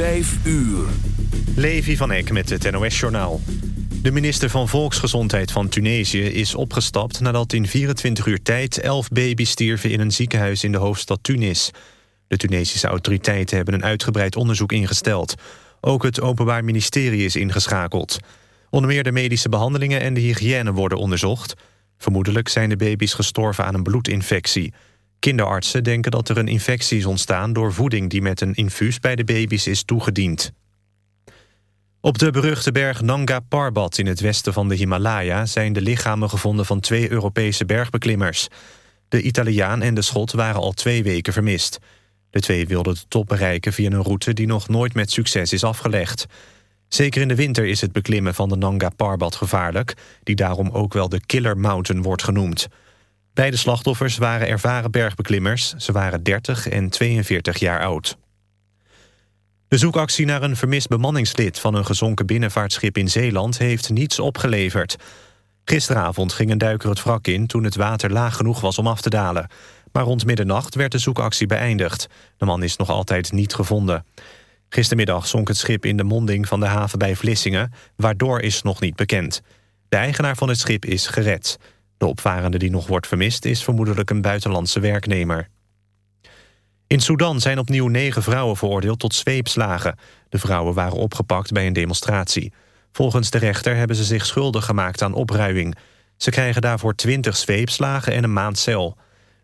5 uur. Levi van Eck met het NOS-journaal. De minister van Volksgezondheid van Tunesië is opgestapt... nadat in 24 uur tijd 11 baby's stierven in een ziekenhuis in de hoofdstad Tunis. De Tunesische autoriteiten hebben een uitgebreid onderzoek ingesteld. Ook het Openbaar Ministerie is ingeschakeld. Onder meer de medische behandelingen en de hygiëne worden onderzocht. Vermoedelijk zijn de baby's gestorven aan een bloedinfectie... Kinderartsen denken dat er een infectie is ontstaan... door voeding die met een infuus bij de baby's is toegediend. Op de beruchte berg Nanga Parbat in het westen van de Himalaya... zijn de lichamen gevonden van twee Europese bergbeklimmers. De Italiaan en de Schot waren al twee weken vermist. De twee wilden de top bereiken via een route... die nog nooit met succes is afgelegd. Zeker in de winter is het beklimmen van de Nanga Parbat gevaarlijk... die daarom ook wel de Killer Mountain wordt genoemd... Beide slachtoffers waren ervaren bergbeklimmers. Ze waren 30 en 42 jaar oud. De zoekactie naar een vermist bemanningslid van een gezonken binnenvaartschip in Zeeland heeft niets opgeleverd. Gisteravond ging een duiker het wrak in toen het water laag genoeg was om af te dalen. Maar rond middernacht werd de zoekactie beëindigd. De man is nog altijd niet gevonden. Gistermiddag zonk het schip in de monding van de haven bij Vlissingen. Waardoor is nog niet bekend. De eigenaar van het schip is gered. De opvarende die nog wordt vermist is vermoedelijk een buitenlandse werknemer. In Sudan zijn opnieuw negen vrouwen veroordeeld tot zweepslagen. De vrouwen waren opgepakt bij een demonstratie. Volgens de rechter hebben ze zich schuldig gemaakt aan opruiing. Ze krijgen daarvoor twintig zweepslagen en een maand cel.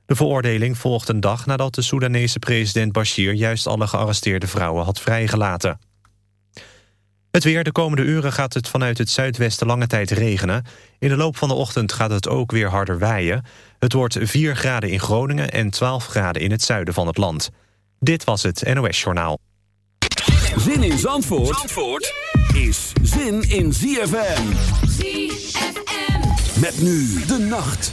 De veroordeling volgt een dag nadat de Soedanese president Bashir... juist alle gearresteerde vrouwen had vrijgelaten. Het weer. De komende uren gaat het vanuit het zuidwesten lange tijd regenen. In de loop van de ochtend gaat het ook weer harder waaien. Het wordt 4 graden in Groningen en 12 graden in het zuiden van het land. Dit was het NOS Journaal. Zin in Zandvoort, Zandvoort is zin in ZFM. ZFM. Met nu de nacht.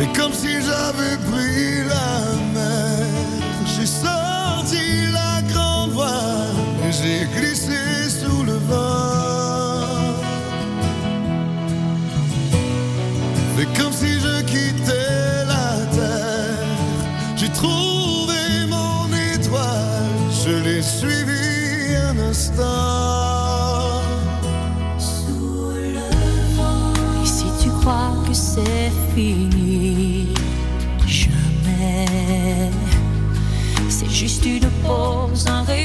Fais comme si j'avais pris la mer. J'ai sorti la grande voile et j'ai glissé sous le vent. Fais comme si je quittais la terre. J'ai trouvé mon étoile, je l'ai suivi un instant. Sous. Et si tu crois que c'est fini,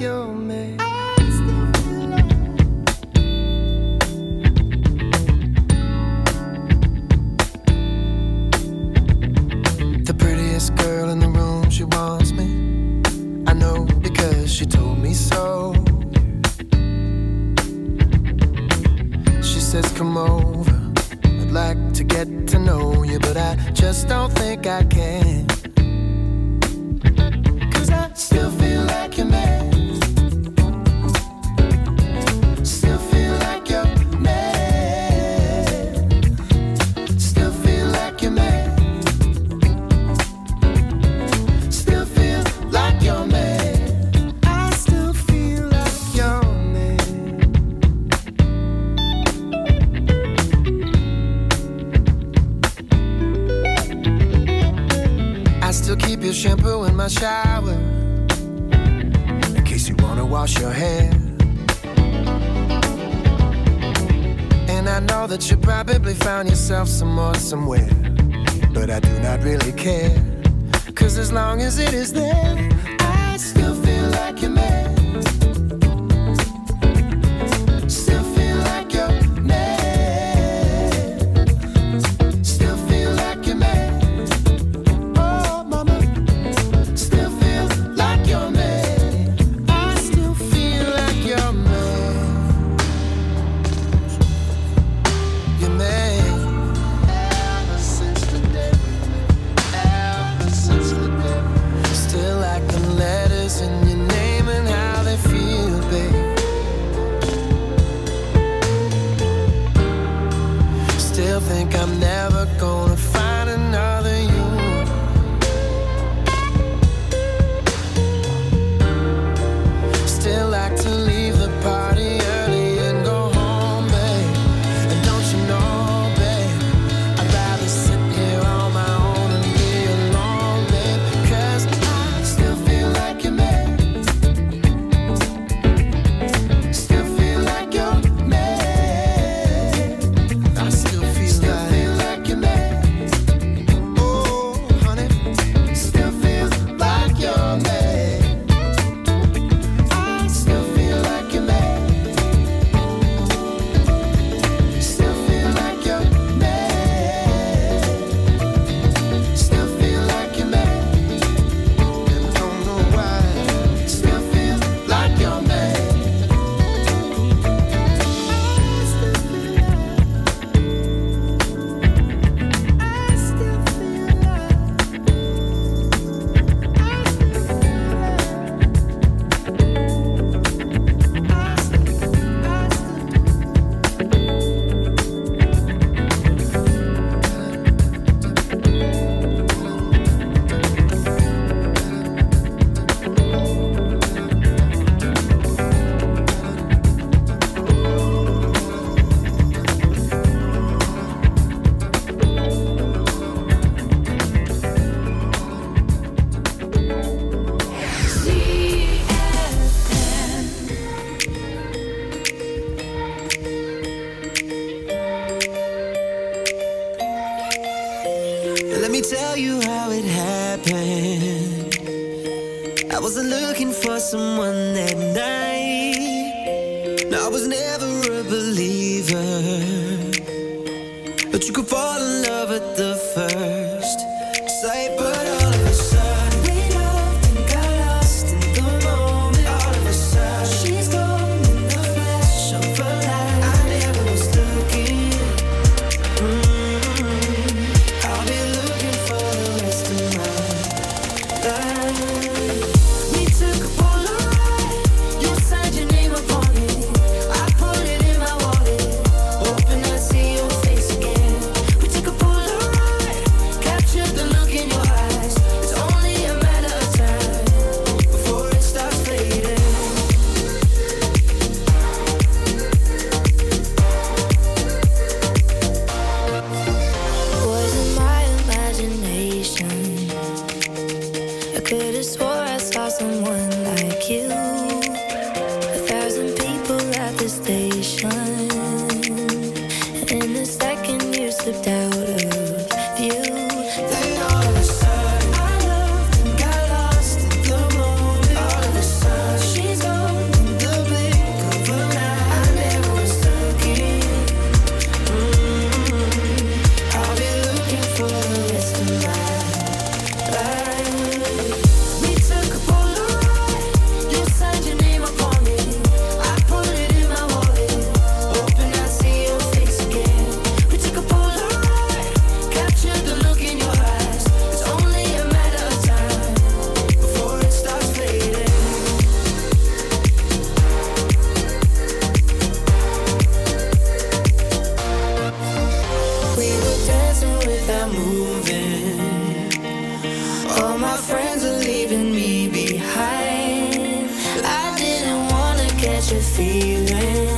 your think I'm never gonna someone that night. Moving. All my friends are leaving me behind. I didn't wanna catch a feeling.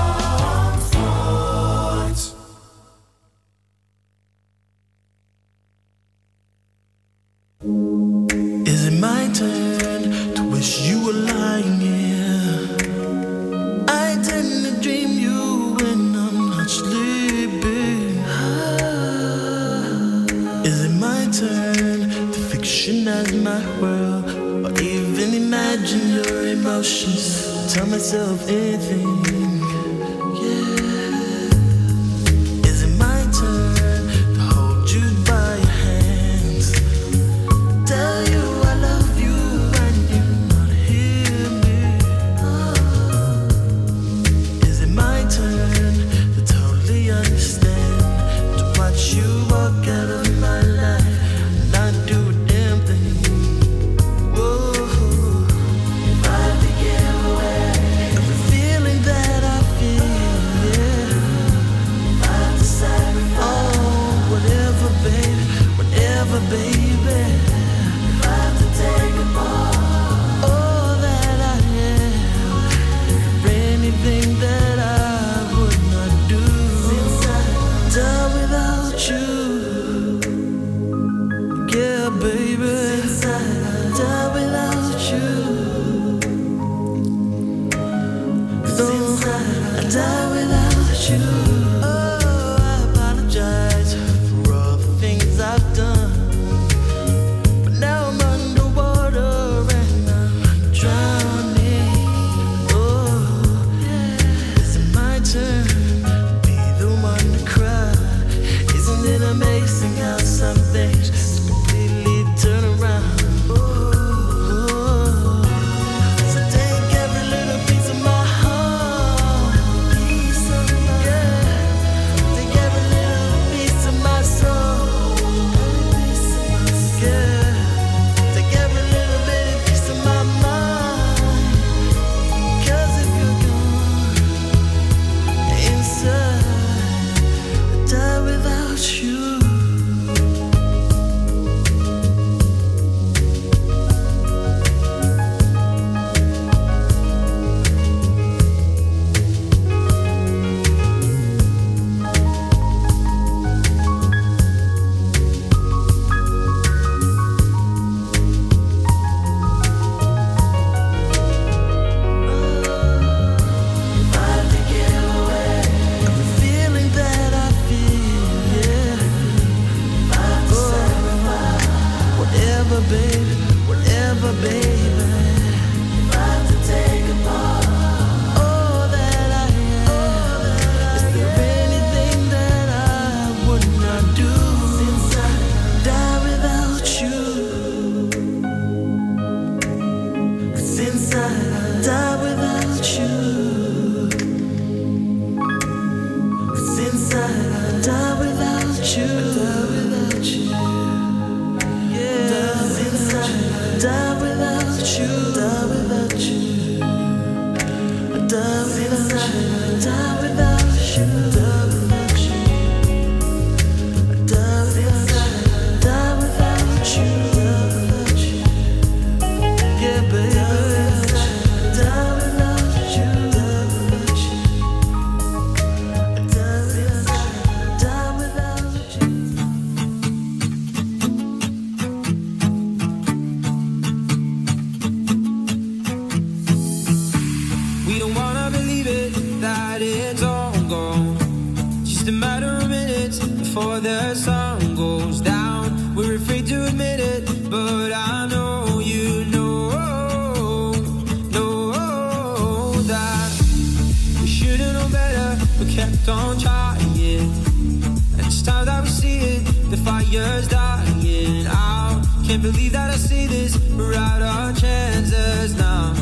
believe that I see this. We're our chances now.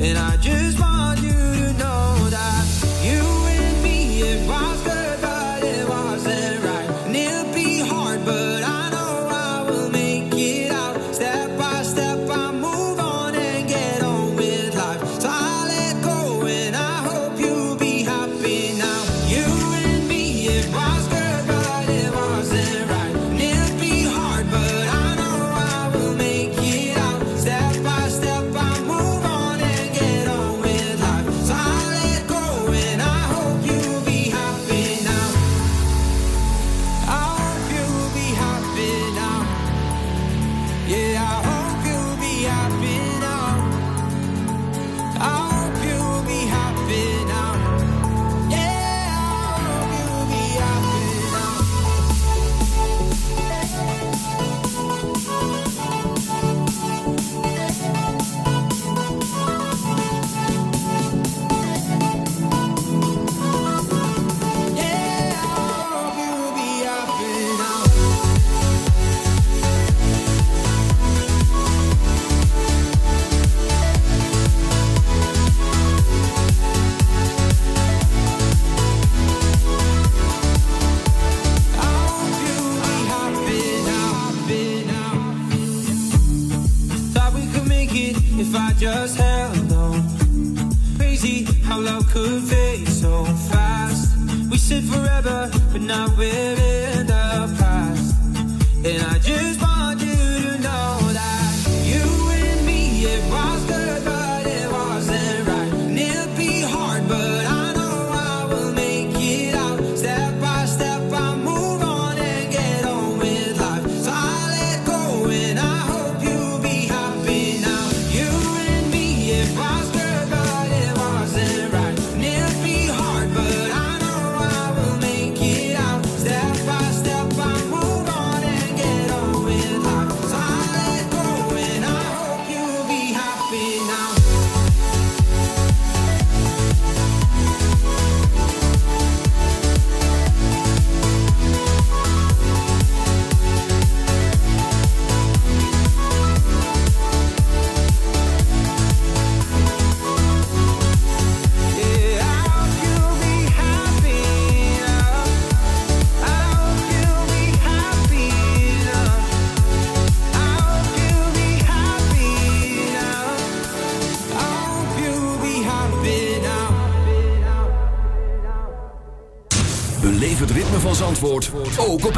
And I just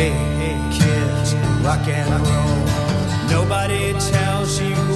Hey, kids, rock and roll. Nobody tells you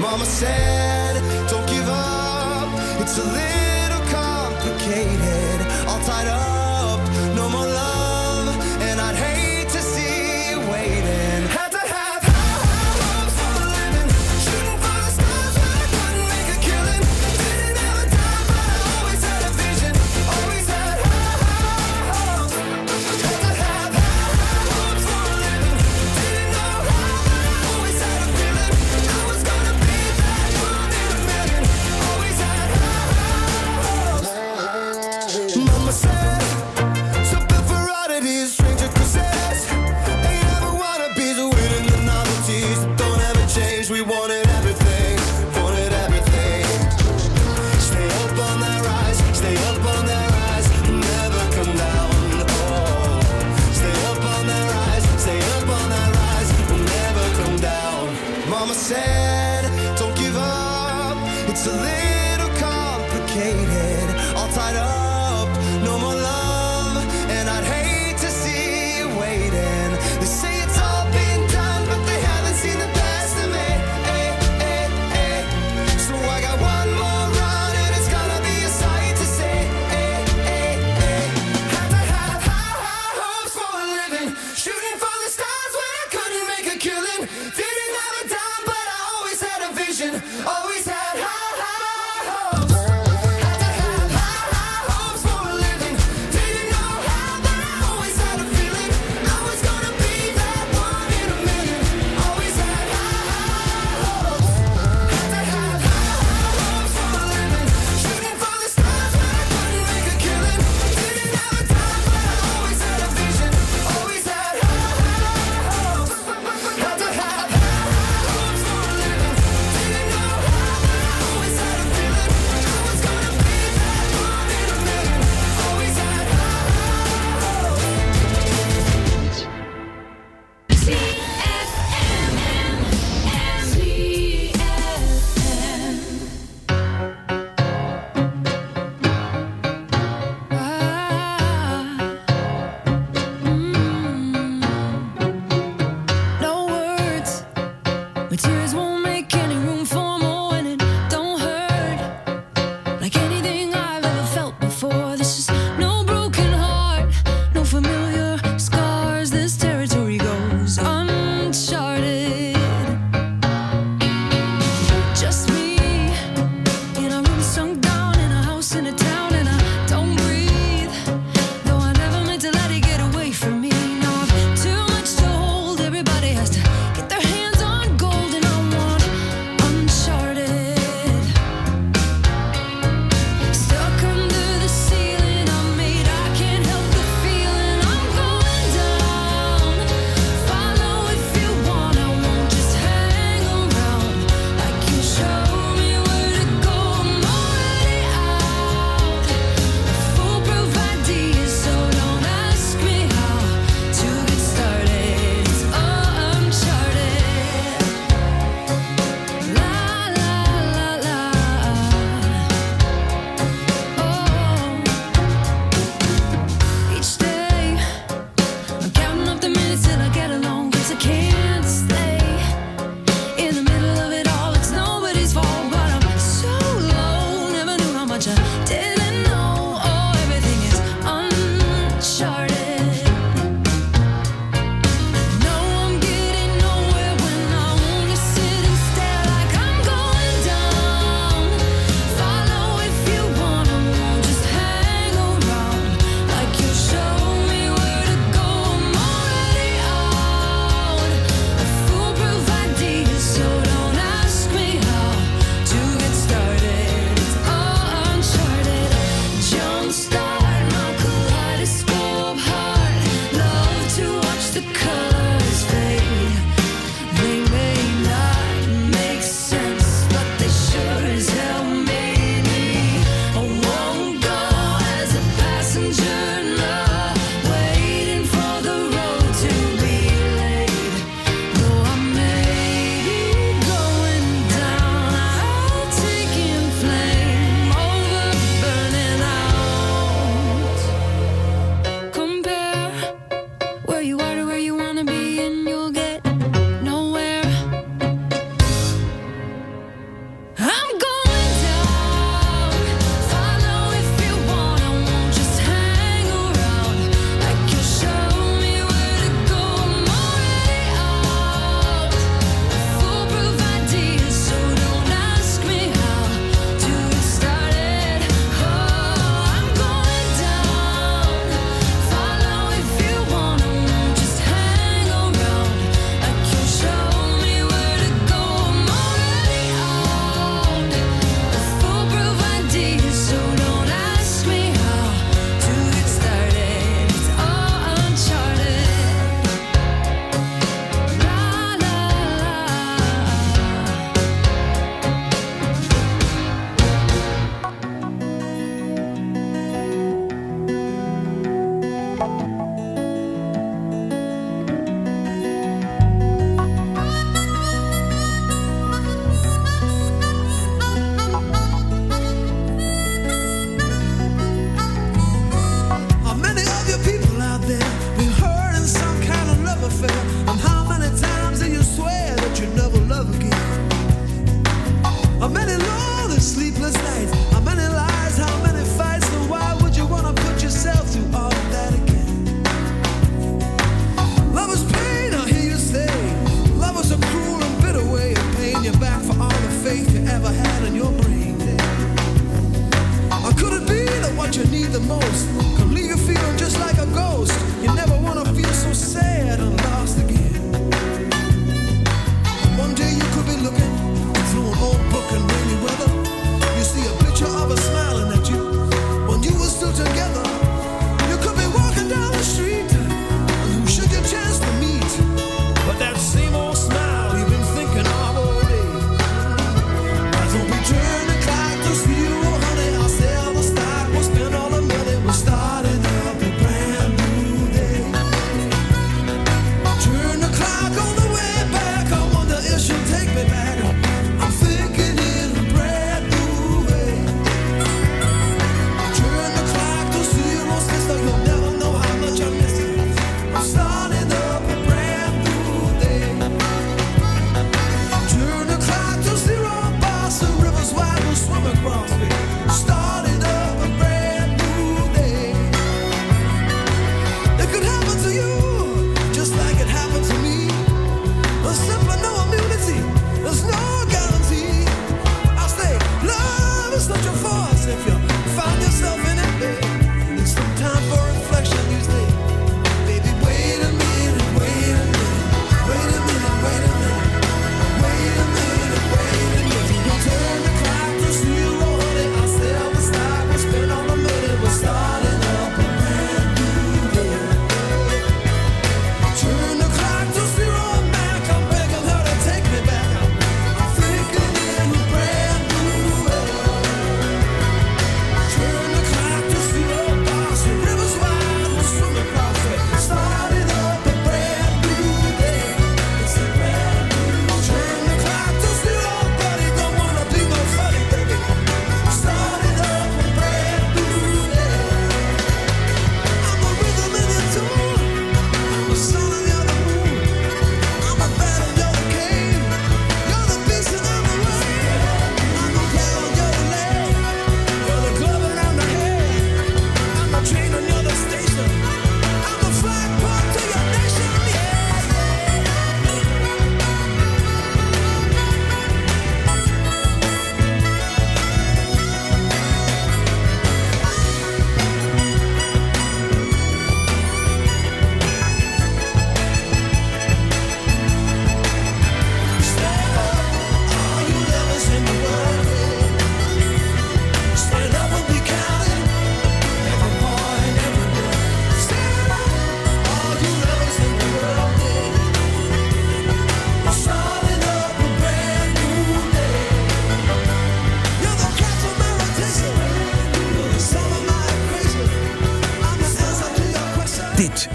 Mama said, don't give up. It's a little complicated. All tied up.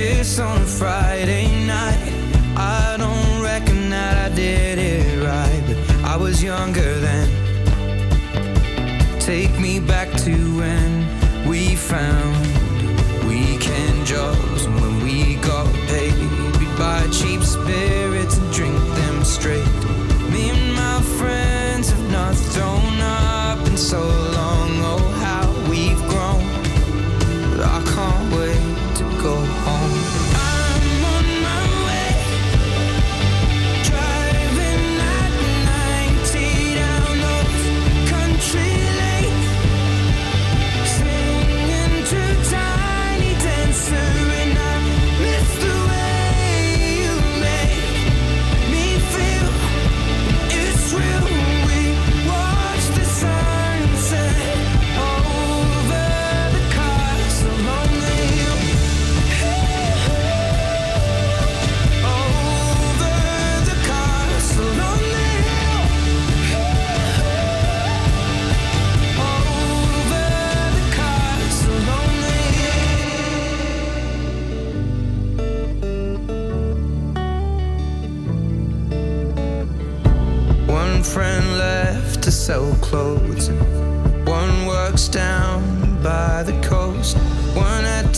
kiss on a Friday night. I don't reckon that I did it right, but I was younger then. Take me back to when we found.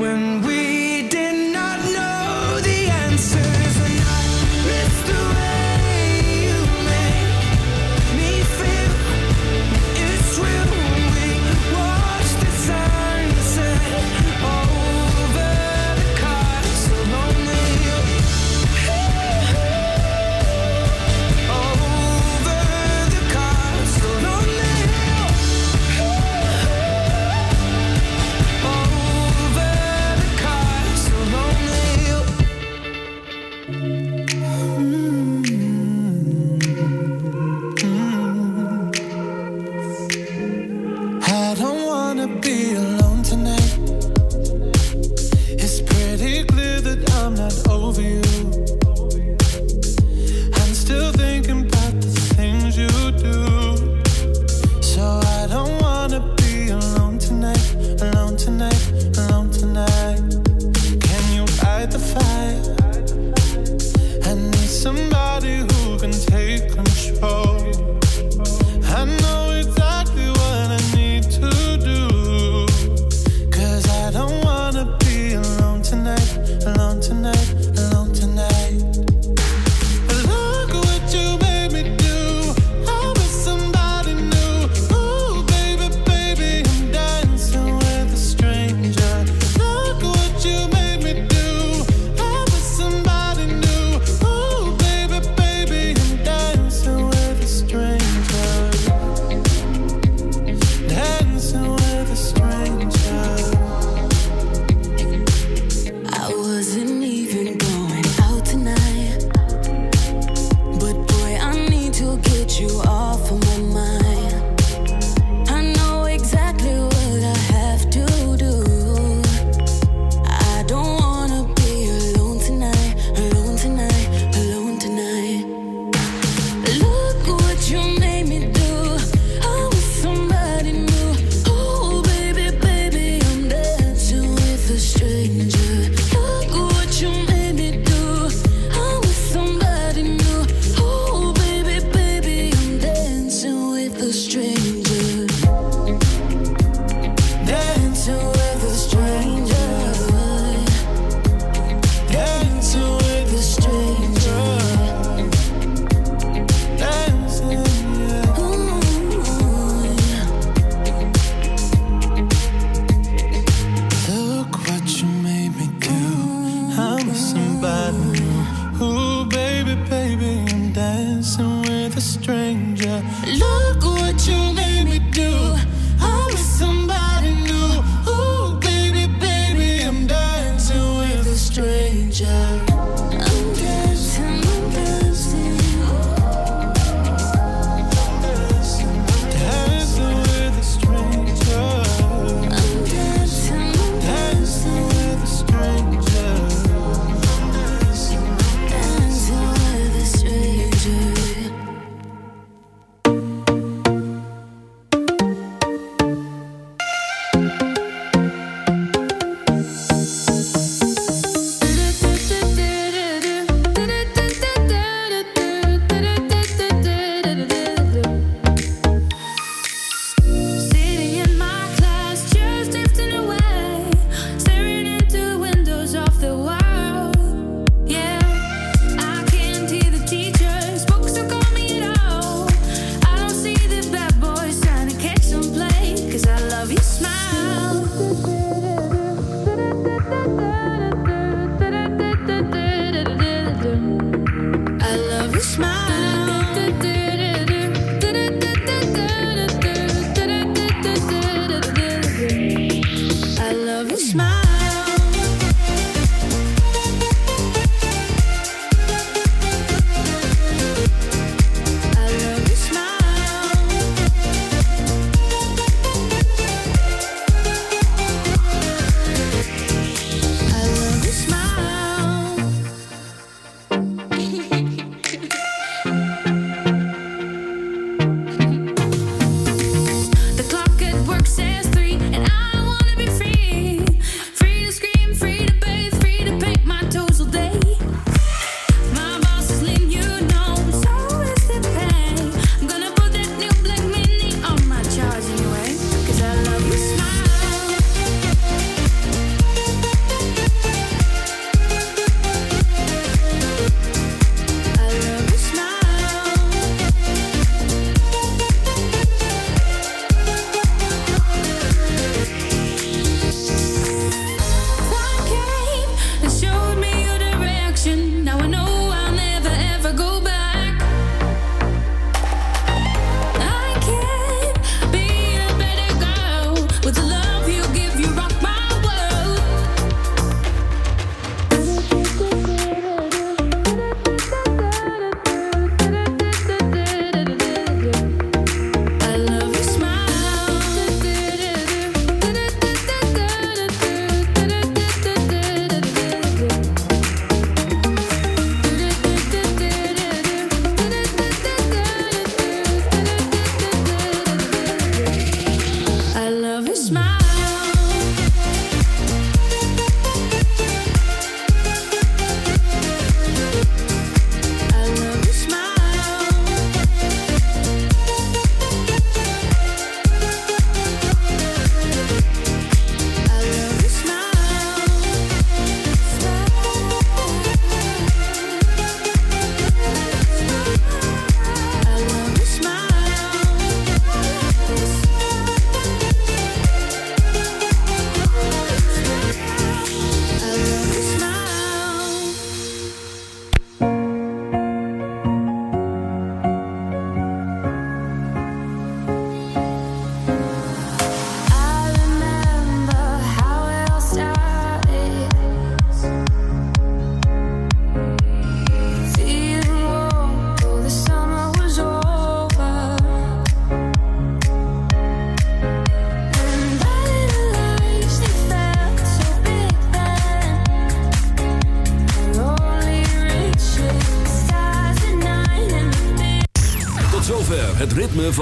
when we